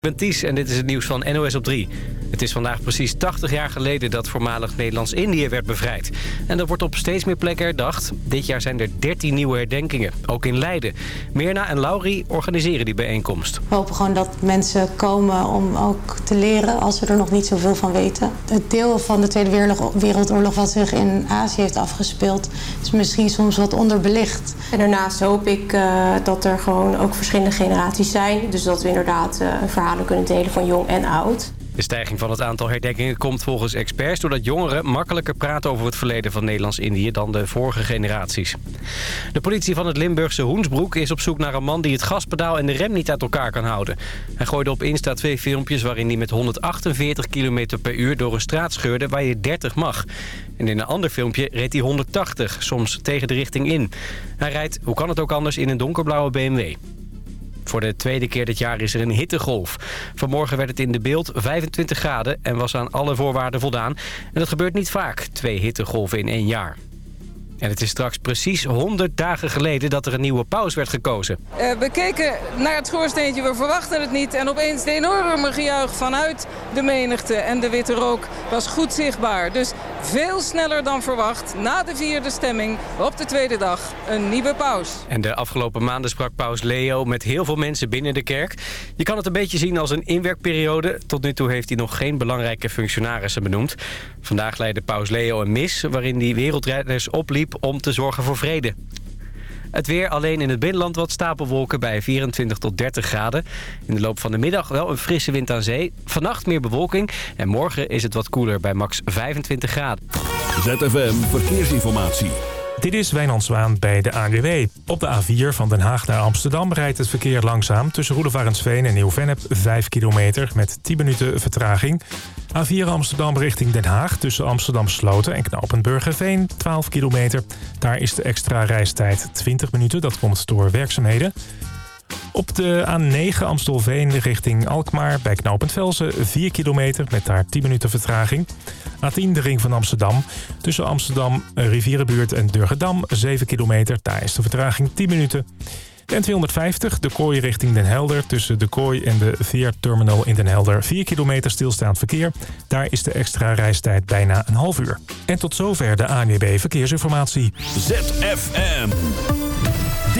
ben Ties en dit is het nieuws van NOS op 3. Het is vandaag precies 80 jaar geleden dat voormalig Nederlands-Indië werd bevrijd. En dat wordt op steeds meer plekken herdacht. Dit jaar zijn er 13 nieuwe herdenkingen, ook in Leiden. Mirna en Laurie organiseren die bijeenkomst. We hopen gewoon dat mensen komen om ook te leren als ze er nog niet zoveel van weten. Het deel van de Tweede Wereldoorlog wat zich in Azië heeft afgespeeld... is misschien soms wat onderbelicht. En daarnaast hoop ik uh, dat er gewoon ook verschillende generaties zijn. Dus dat we inderdaad uh, verhalen kunnen delen van jong en oud. De stijging van het aantal herdenkingen komt volgens experts... doordat jongeren makkelijker praten over het verleden van Nederlands-Indië... dan de vorige generaties. De politie van het Limburgse Hoensbroek is op zoek naar een man... die het gaspedaal en de rem niet uit elkaar kan houden. Hij gooide op Insta twee filmpjes waarin hij met 148 km per uur... door een straat scheurde waar je 30 mag. En in een ander filmpje reed hij 180, soms tegen de richting in. Hij rijdt, hoe kan het ook anders, in een donkerblauwe BMW. Voor de tweede keer dit jaar is er een hittegolf. Vanmorgen werd het in de beeld 25 graden en was aan alle voorwaarden voldaan. En dat gebeurt niet vaak, twee hittegolven in één jaar. En het is straks precies 100 dagen geleden dat er een nieuwe paus werd gekozen. Uh, we keken naar het schoorsteentje, we verwachten het niet. En opeens de enorme gejuich vanuit de menigte. En de witte rook was goed zichtbaar. Dus veel sneller dan verwacht, na de vierde stemming op de tweede dag, een nieuwe paus. En de afgelopen maanden sprak paus Leo met heel veel mensen binnen de kerk. Je kan het een beetje zien als een inwerkperiode. Tot nu toe heeft hij nog geen belangrijke functionarissen benoemd. Vandaag leidde paus Leo een mis waarin hij wereldrijders opliep om te zorgen voor vrede. Het weer alleen in het binnenland wat stapelwolken bij 24 tot 30 graden. In de loop van de middag wel een frisse wind aan zee. Vannacht meer bewolking en morgen is het wat koeler bij max 25 graden. ZFM Verkeersinformatie. Dit is Wijnand Zwaan bij de ANWB. Op de A4 van Den Haag naar Amsterdam rijdt het verkeer langzaam... tussen Roelevarensveen en Nieuw-Vennep 5 kilometer met 10 minuten vertraging. A4 Amsterdam richting Den Haag tussen Amsterdam Sloten en Knopenburgerveen 12 kilometer. Daar is de extra reistijd 20 minuten, dat komt door werkzaamheden. Op de A9 Amstelveen richting Alkmaar bij knooppunt Velsen 4 kilometer met daar 10 minuten vertraging. A10 de ring van Amsterdam. Tussen Amsterdam, Rivierenbuurt en Durgedam 7 kilometer. Daar is de vertraging 10 minuten. En 250 de kooi richting Den Helder. Tussen de kooi en de veerterminal in Den Helder 4 kilometer stilstaand verkeer. Daar is de extra reistijd bijna een half uur. En tot zover de ANWB Verkeersinformatie. ZFM.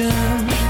ocean.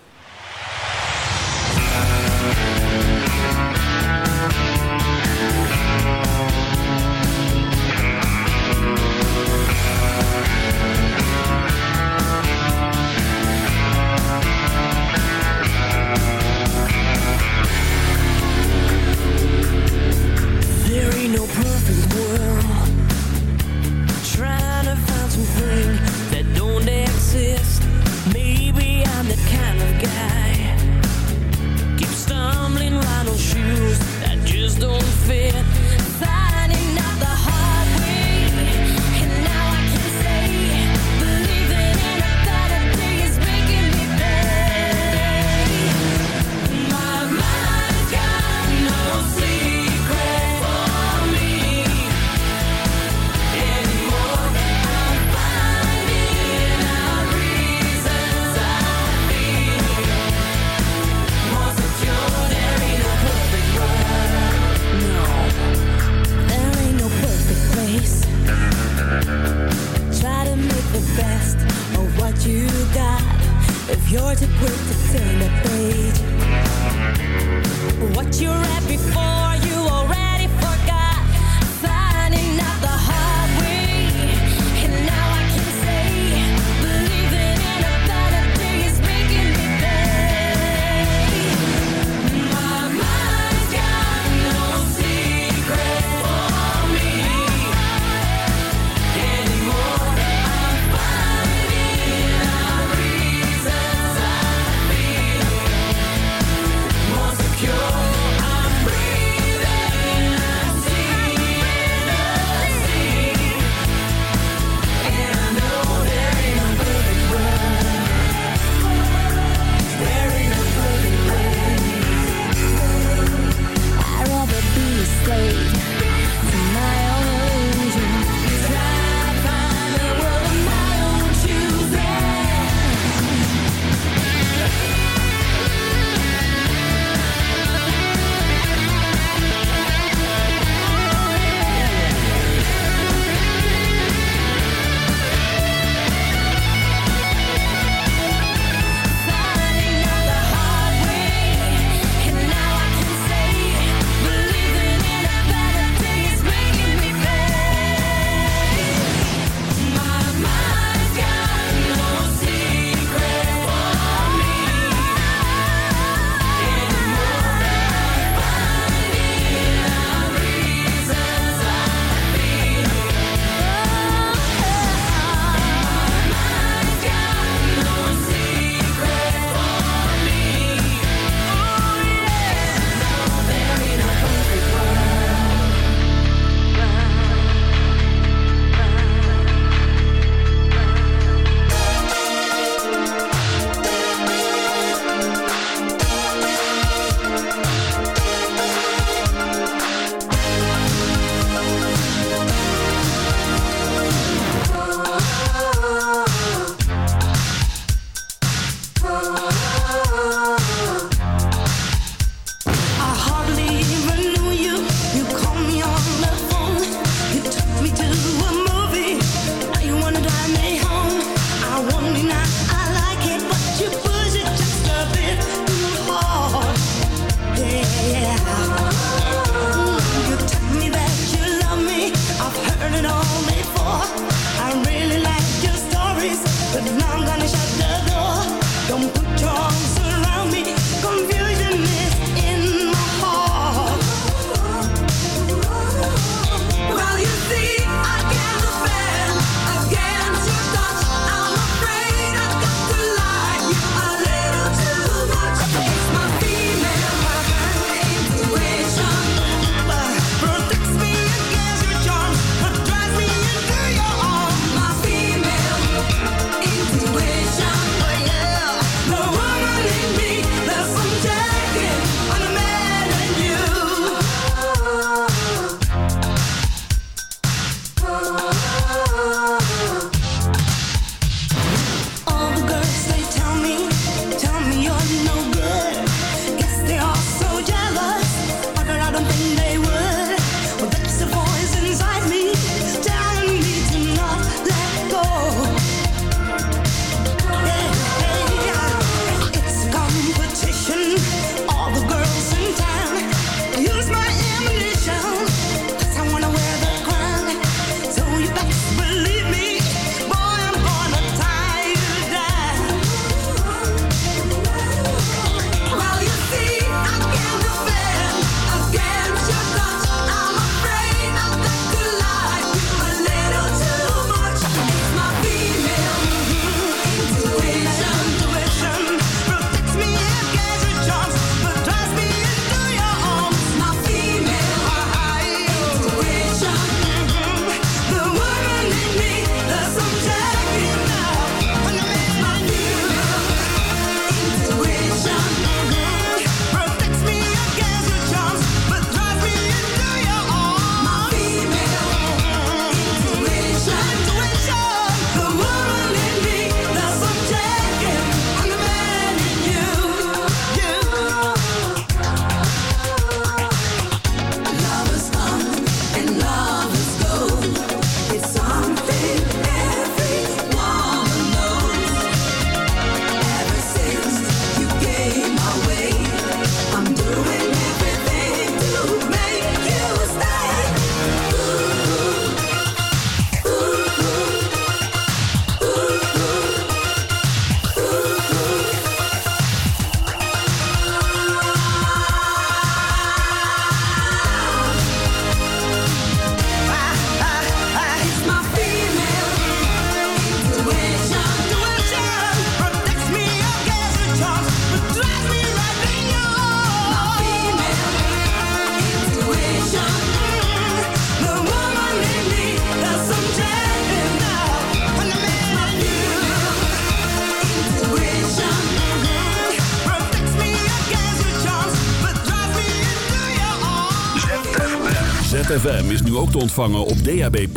te ontvangen op DAB+.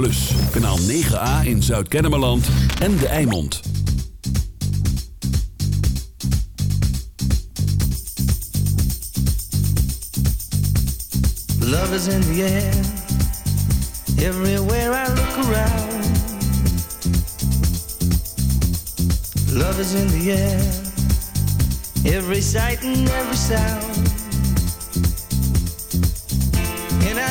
Kanaal 9A in Zuid-Kennemerland en De Eimond. Love is in the air. Everywhere I look around. Love is in the air. Every sight and every sound.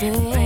Baby,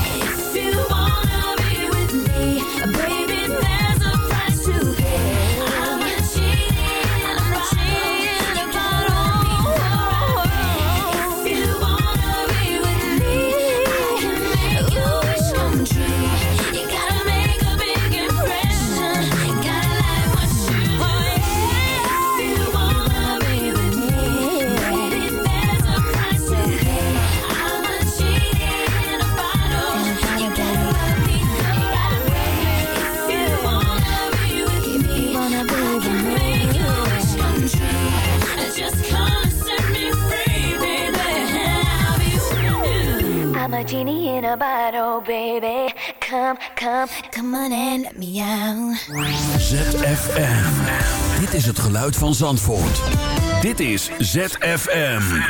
your bottle, oh, baby. Come, come, come on and let me out. ZFM. Dit is het geluid van Zandvoort. Dit is ZFM.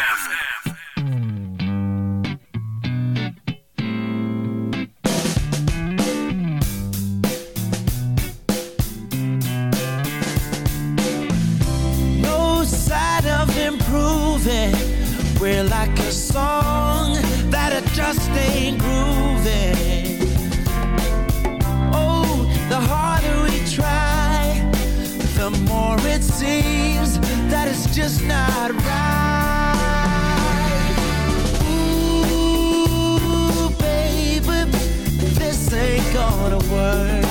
just not right. Ooh, baby, this ain't gonna work.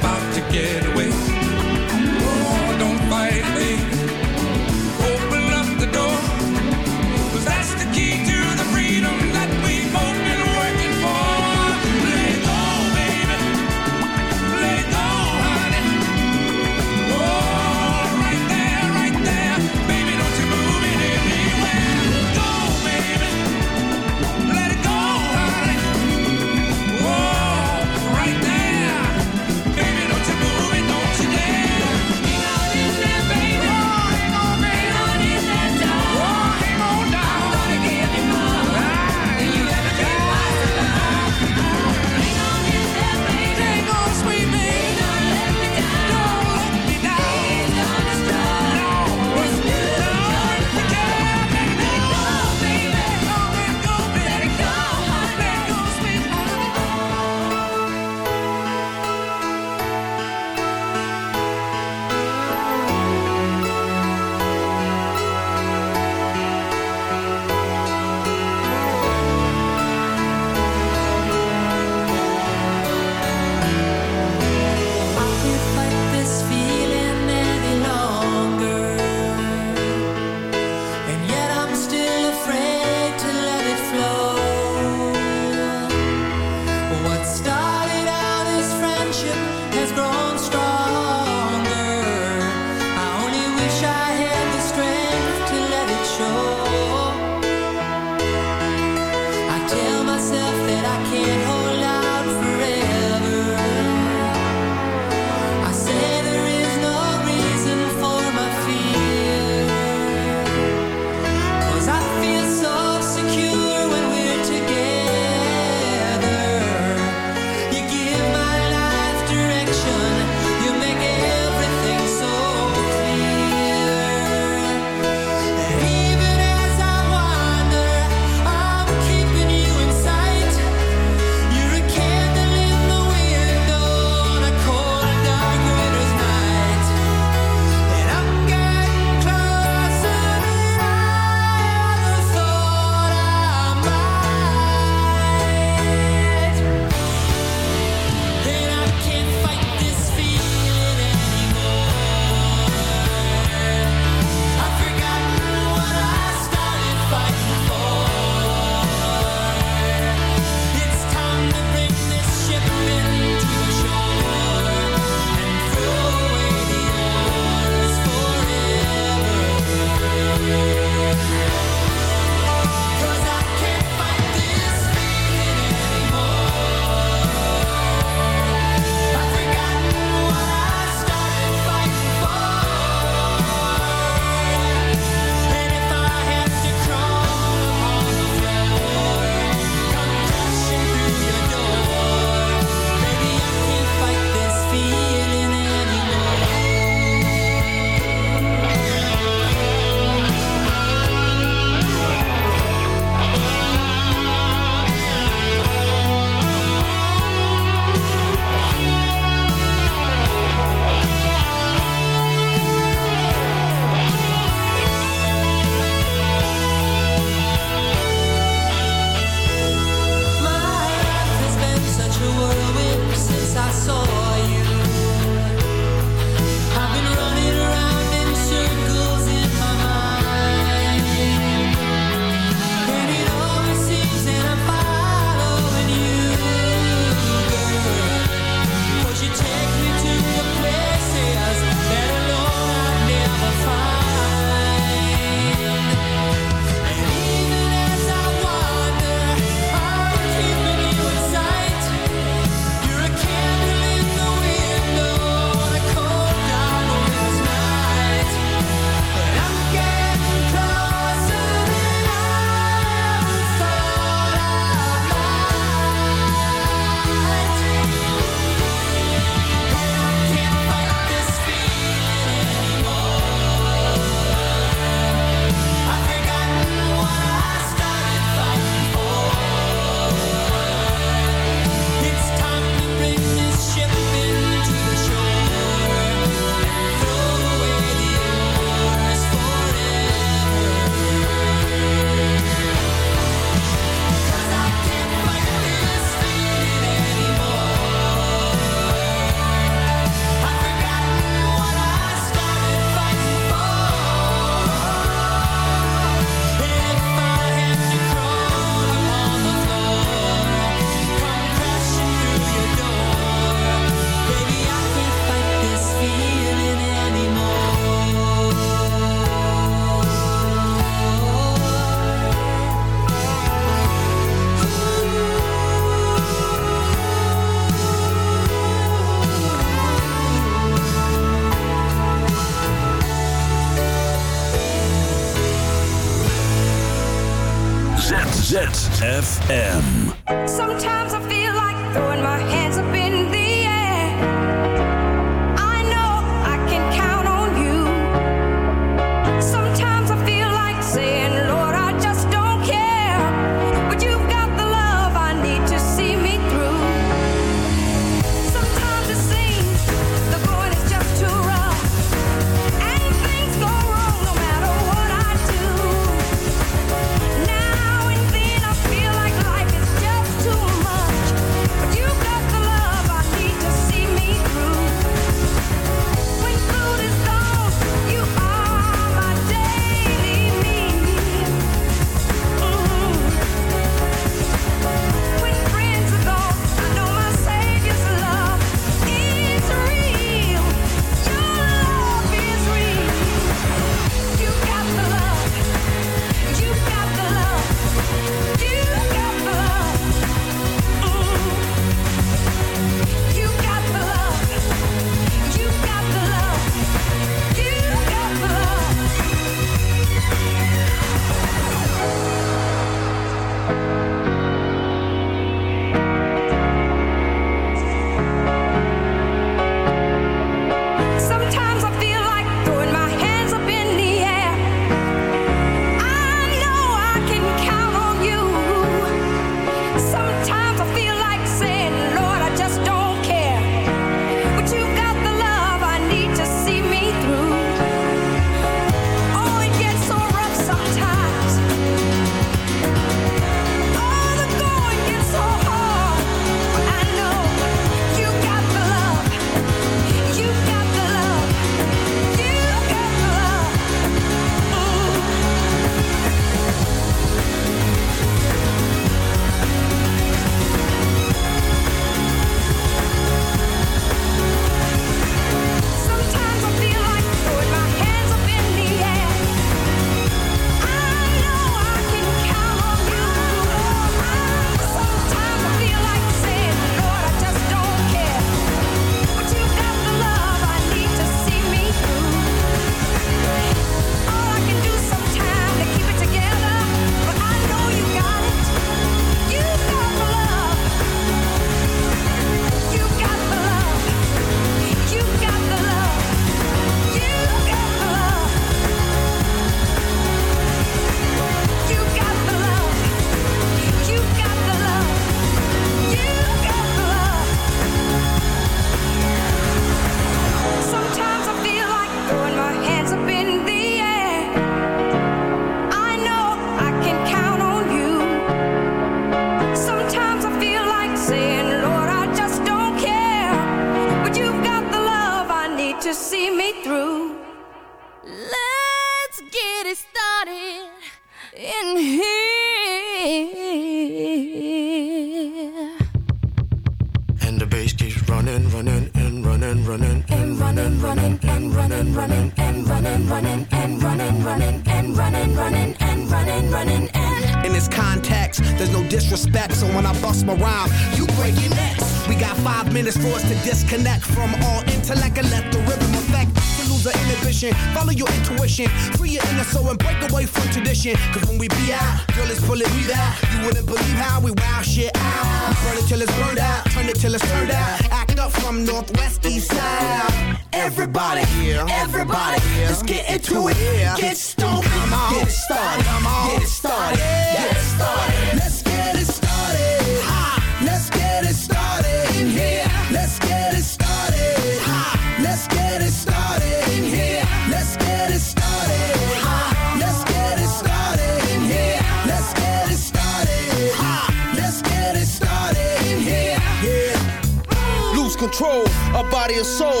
it started. Come on. Get it started. Get it started. Let's get it started. Ha. Let's get it started in here. Let's get it started. Ha. Let's get it started in here. Let's get it started. Ha. Let's get it started in here. Let's get it started. Ha. Let's get it started in here. Yeah. Lose control, a body and soul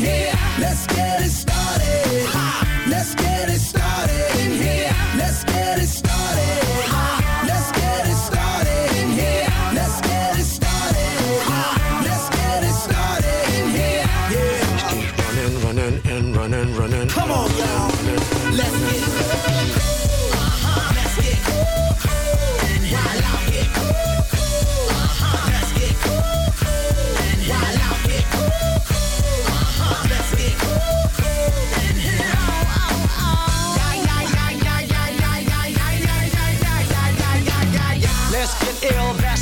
here. Let's get it started. Ha!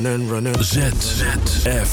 running, running. ZZFM.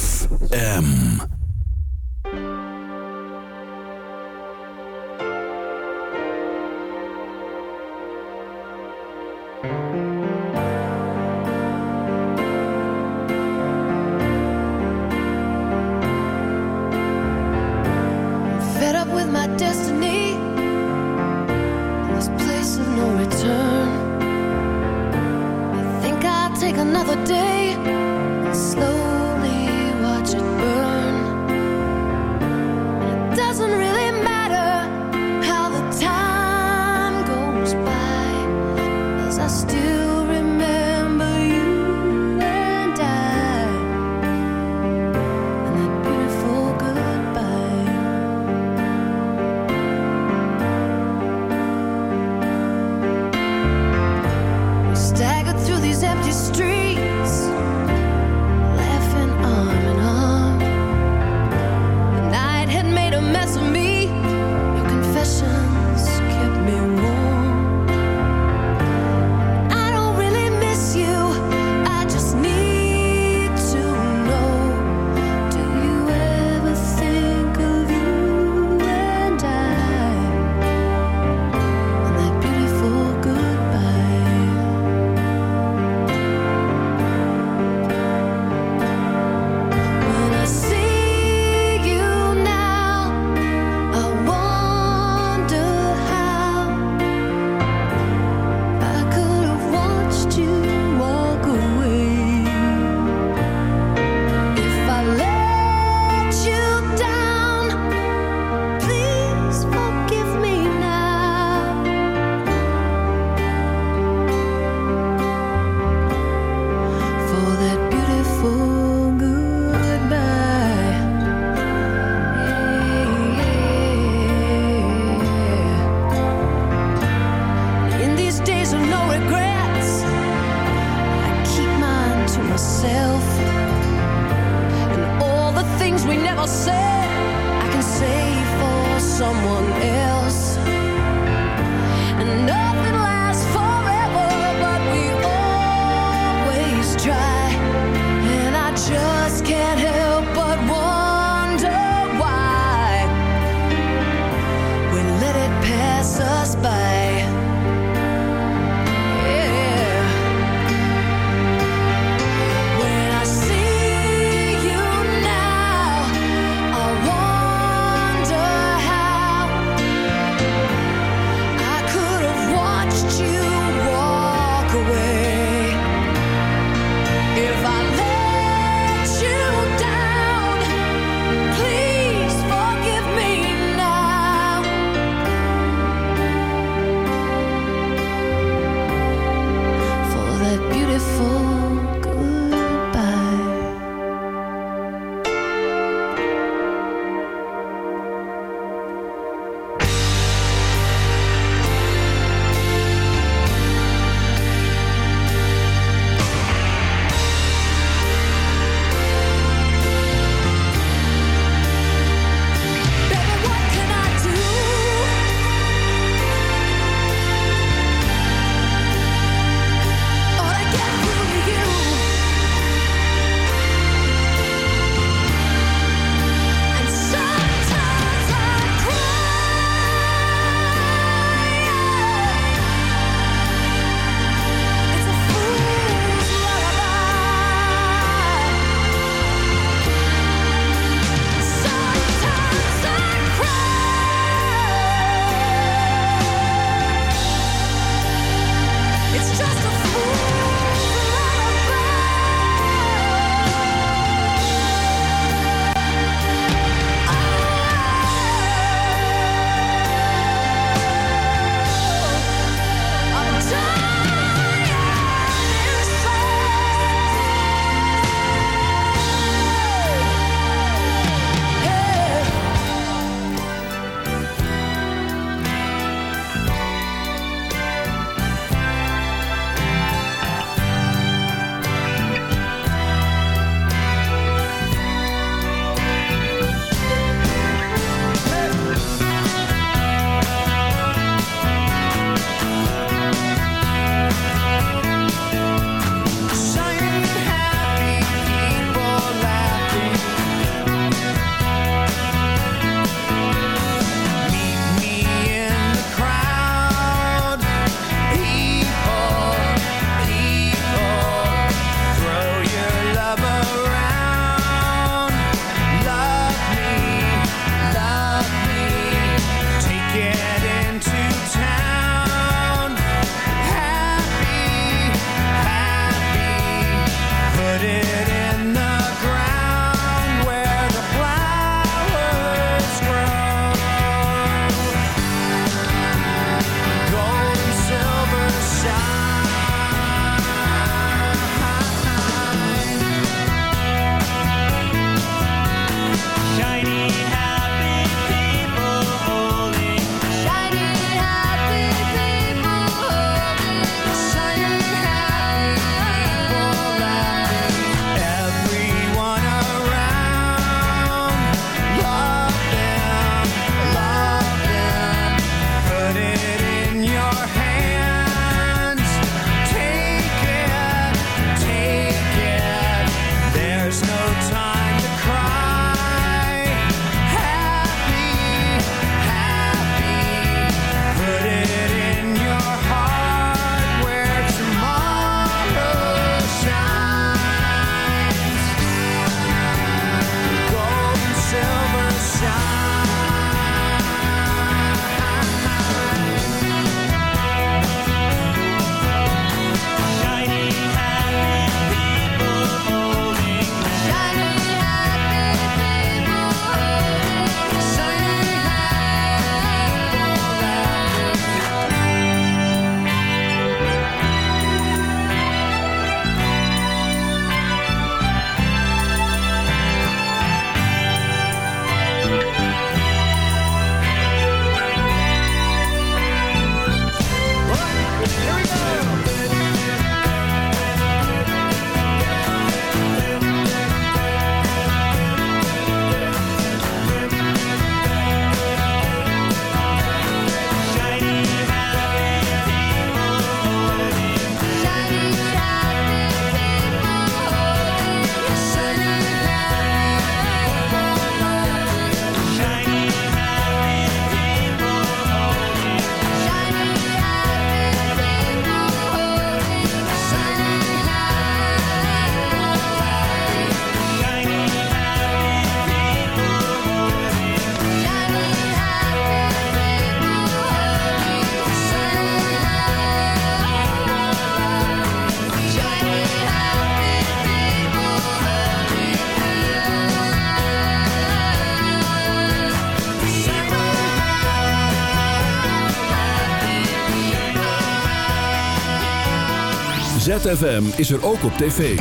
ZFM is er ook op tv.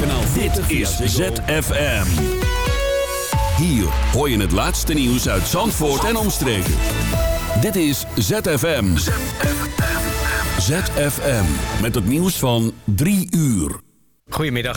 Kanaal Dit is ZFM. Hier hoor je het laatste nieuws uit Zandvoort en omstreken. Dit is ZFM. ZFM. Met het nieuws van 3 uur. Goedemiddag.